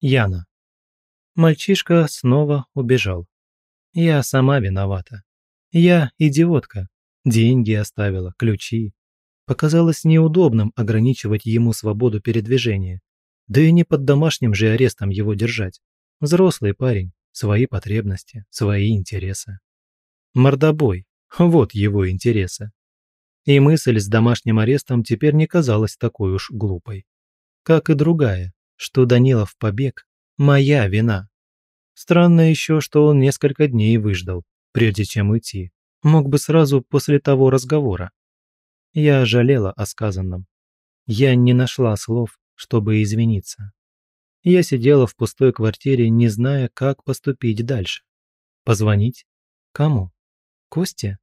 Яна. Мальчишка снова убежал. Я сама виновата. Я идиотка. Деньги оставила, ключи. Показалось неудобным ограничивать ему свободу передвижения. Да и не под домашним же арестом его держать. Взрослый парень, свои потребности, свои интересы. Мордобой. Вот его интересы. И мысль с домашним арестом теперь не казалась такой уж глупой. Как и другая, что Данилов побег – моя вина. Странно еще, что он несколько дней выждал, прежде чем уйти. Мог бы сразу после того разговора. Я жалела о сказанном. Я не нашла слов, чтобы извиниться. Я сидела в пустой квартире, не зная, как поступить дальше. Позвонить? Кому? Косте?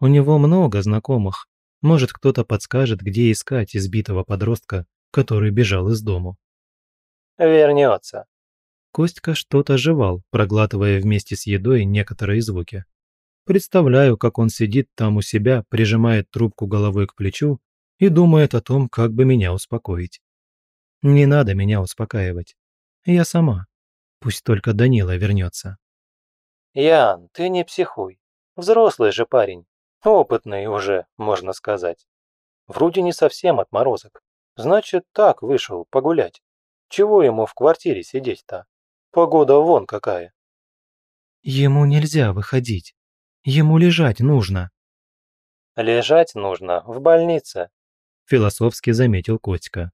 У него много знакомых. Может, кто-то подскажет, где искать избитого подростка, который бежал из дома вернется. Костька что-то жевал, проглатывая вместе с едой некоторые звуки. Представляю, как он сидит там у себя, прижимает трубку головой к плечу и думает о том, как бы меня успокоить. Не надо меня успокаивать. Я сама. Пусть только Данила вернется. Ян, ты не психуй. Взрослый же парень. Опытный уже, можно сказать. Вроде не совсем отморозок. Значит, так вышел погулять. Чего ему в квартире сидеть-то? Погода вон какая. Ему нельзя выходить. Ему лежать нужно. Лежать нужно в больнице, философски заметил Котика.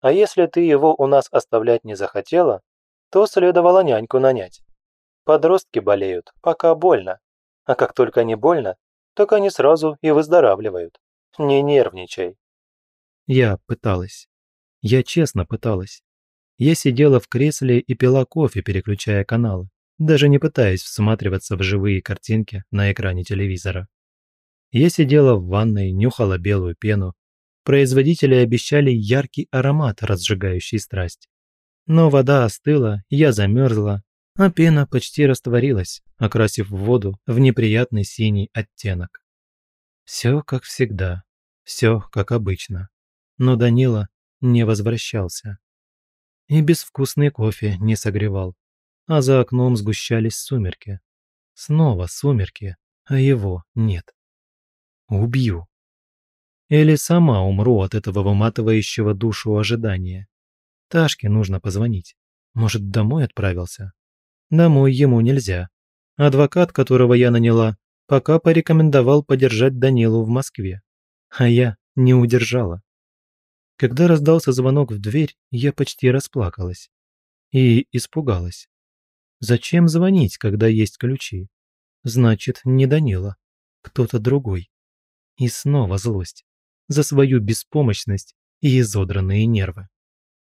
А если ты его у нас оставлять не захотела, то следовало няньку нанять. Подростки болеют, пока больно. А как только не больно, так они сразу и выздоравливают. Не нервничай. Я пыталась. Я честно пыталась я сидела в кресле и пила кофе, переключая каналы, даже не пытаясь всматриваться в живые картинки на экране телевизора. Я сидела в ванной, нюхала белую пену. Производители обещали яркий аромат, разжигающий страсть. Но вода остыла, я замерзла, а пена почти растворилась, окрасив воду в неприятный синий оттенок. Все как всегда, все как обычно. Но Данила не возвращался и безвкусный кофе не согревал. А за окном сгущались сумерки. Снова сумерки, а его нет. Убью. Или сама умру от этого выматывающего душу ожидания. Ташке нужно позвонить. Может, домой отправился? Домой ему нельзя. Адвокат, которого я наняла, пока порекомендовал подержать Данилу в Москве. А я не удержала. Когда раздался звонок в дверь, я почти расплакалась. И испугалась. Зачем звонить, когда есть ключи? Значит, не Данила, кто-то другой. И снова злость. За свою беспомощность и изодранные нервы.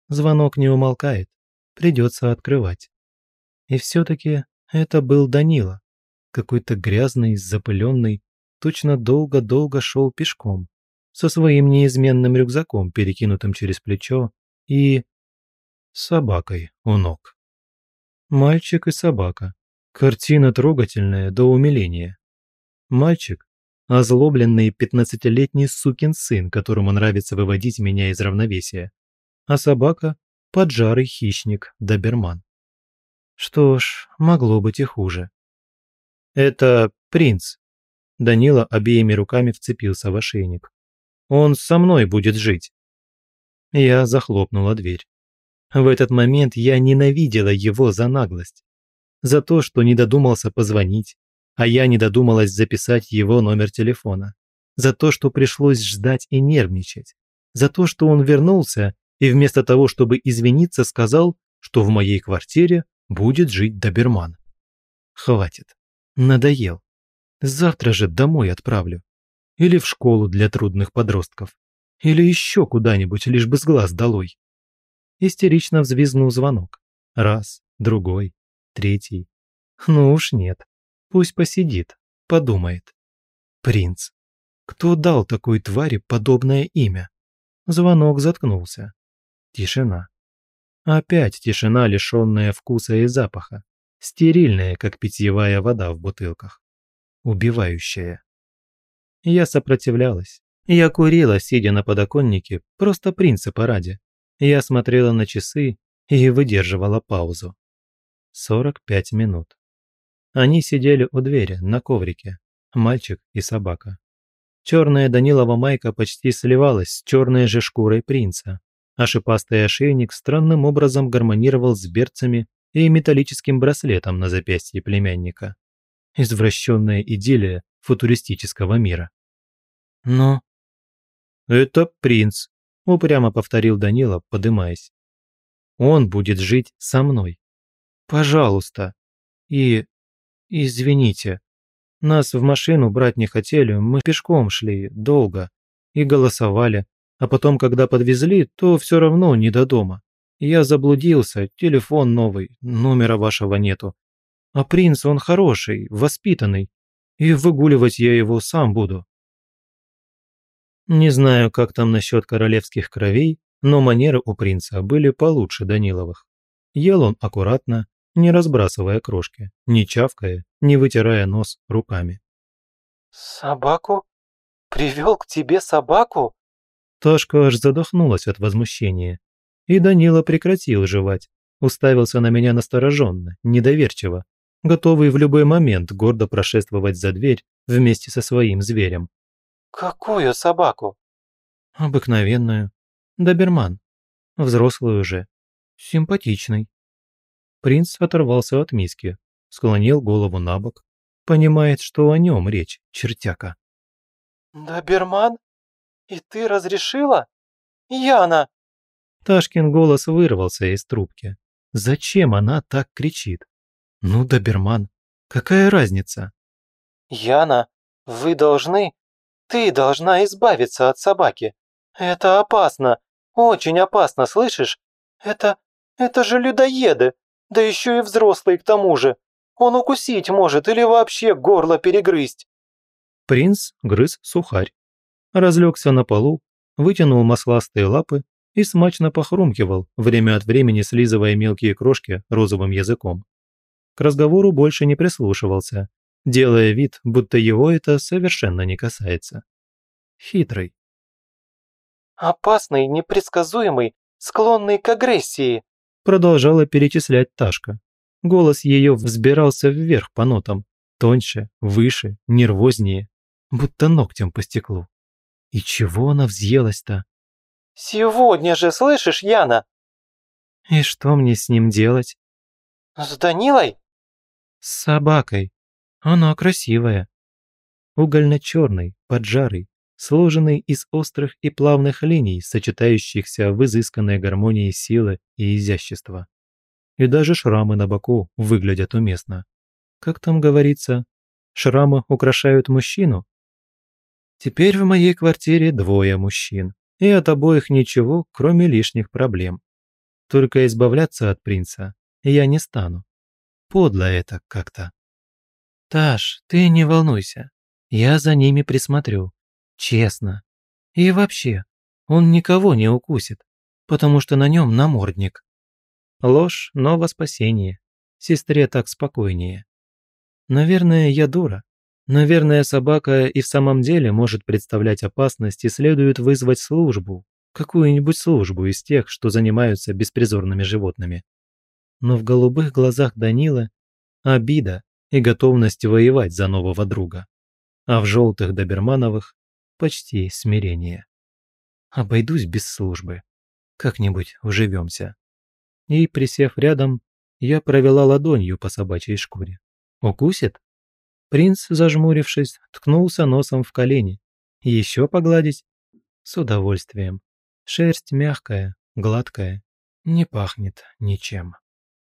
Звонок не умолкает, придется открывать. И все-таки это был Данила, какой-то грязный, запыленный, точно долго-долго шел пешком, со своим неизменным рюкзаком, перекинутым через плечо, и... собакой у ног. Мальчик и собака. Картина трогательная до умиления. Мальчик – озлобленный пятнадцатилетний сукин сын, которому нравится выводить меня из равновесия. А собака – поджарый хищник Доберман. Что ж, могло быть и хуже. «Это принц», Данила обеими руками вцепился в ошейник. Он со мной будет жить». Я захлопнула дверь. В этот момент я ненавидела его за наглость. За то, что не додумался позвонить, а я не додумалась записать его номер телефона. За то, что пришлось ждать и нервничать. За то, что он вернулся и вместо того, чтобы извиниться, сказал, что в моей квартире будет жить доберман. Хватит. Надоел. Завтра же домой отправлю или в школу для трудных подростков, или еще куда-нибудь, лишь бы с глаз долой. Истерично взвизгнул звонок. Раз, другой, третий. Ну уж нет. Пусть посидит, подумает. Принц. Кто дал такой твари подобное имя? Звонок заткнулся. Тишина. Опять тишина, лишенная вкуса и запаха. Стерильная, как питьевая вода в бутылках. Убивающая. Я сопротивлялась. Я курила, сидя на подоконнике, просто принципа ради. Я смотрела на часы и выдерживала паузу. 45 минут. Они сидели у двери, на коврике. Мальчик и собака. Черная Данилова майка почти сливалась с черной же шкурой принца, а шипастый ошейник странным образом гармонировал с берцами и металлическим браслетом на запястье племянника. Извращенная идиллия, футуристического мира. «Но...» «Это принц», – упрямо повторил Данила, подымаясь. «Он будет жить со мной. Пожалуйста. И... извините. Нас в машину брать не хотели, мы пешком шли, долго. И голосовали. А потом, когда подвезли, то все равно не до дома. Я заблудился, телефон новый, номера вашего нету. А принц, он хороший, воспитанный и выгуливать я его сам буду. Не знаю, как там насчет королевских кровей, но манеры у принца были получше Даниловых. Ел он аккуратно, не разбрасывая крошки, не чавкая, не вытирая нос руками. «Собаку? Привел к тебе собаку?» Ташка аж задохнулась от возмущения. И Данила прекратил жевать, уставился на меня настороженно, недоверчиво готовый в любой момент гордо прошествовать за дверь вместе со своим зверем. «Какую собаку?» «Обыкновенную. Доберман. Взрослый уже. Симпатичный». Принц оторвался от миски, склонил голову на бок. Понимает, что о нем речь, чертяка. «Доберман? И ты разрешила? Яна!» Ташкин голос вырвался из трубки. «Зачем она так кричит? Ну, доберман. Какая разница? Яна, вы должны... Ты должна избавиться от собаки. Это опасно. Очень опасно, слышишь? Это... Это же людоеды. Да еще и взрослые к тому же. Он укусить может или вообще горло перегрызть. Принц грыз сухарь. Разлегся на полу, вытянул масластые лапы и смачно похрумкивал, время от времени слизывая мелкие крошки розовым языком разговору больше не прислушивался, делая вид, будто его это совершенно не касается. Хитрый. «Опасный, непредсказуемый, склонный к агрессии», продолжала перечислять Ташка. Голос ее взбирался вверх по нотам, тоньше, выше, нервознее, будто ногтем по стеклу. И чего она взъелась-то? «Сегодня же, слышишь, Яна?» «И что мне с ним делать?» «С Данилой?» С собакой. Оно красивое, Угольно-черный, поджарый, сложенный из острых и плавных линий, сочетающихся в изысканной гармонии силы и изящества. И даже шрамы на боку выглядят уместно. Как там говорится, шрамы украшают мужчину? Теперь в моей квартире двое мужчин, и от обоих ничего, кроме лишних проблем. Только избавляться от принца я не стану. Подло это как-то. «Таш, ты не волнуйся. Я за ними присмотрю. Честно. И вообще, он никого не укусит, потому что на нем намордник». Ложь, но во спасение. Сестре так спокойнее. Наверное, я дура. Наверное, собака и в самом деле может представлять опасность и следует вызвать службу. Какую-нибудь службу из тех, что занимаются беспризорными животными но в голубых глазах Данила обида и готовность воевать за нового друга, а в желтых добермановых почти смирение. Обойдусь без службы. Как-нибудь уживемся. И, присев рядом, я провела ладонью по собачьей шкуре. Укусит? Принц, зажмурившись, ткнулся носом в колени. Еще погладить? С удовольствием. Шерсть мягкая, гладкая, не пахнет ничем.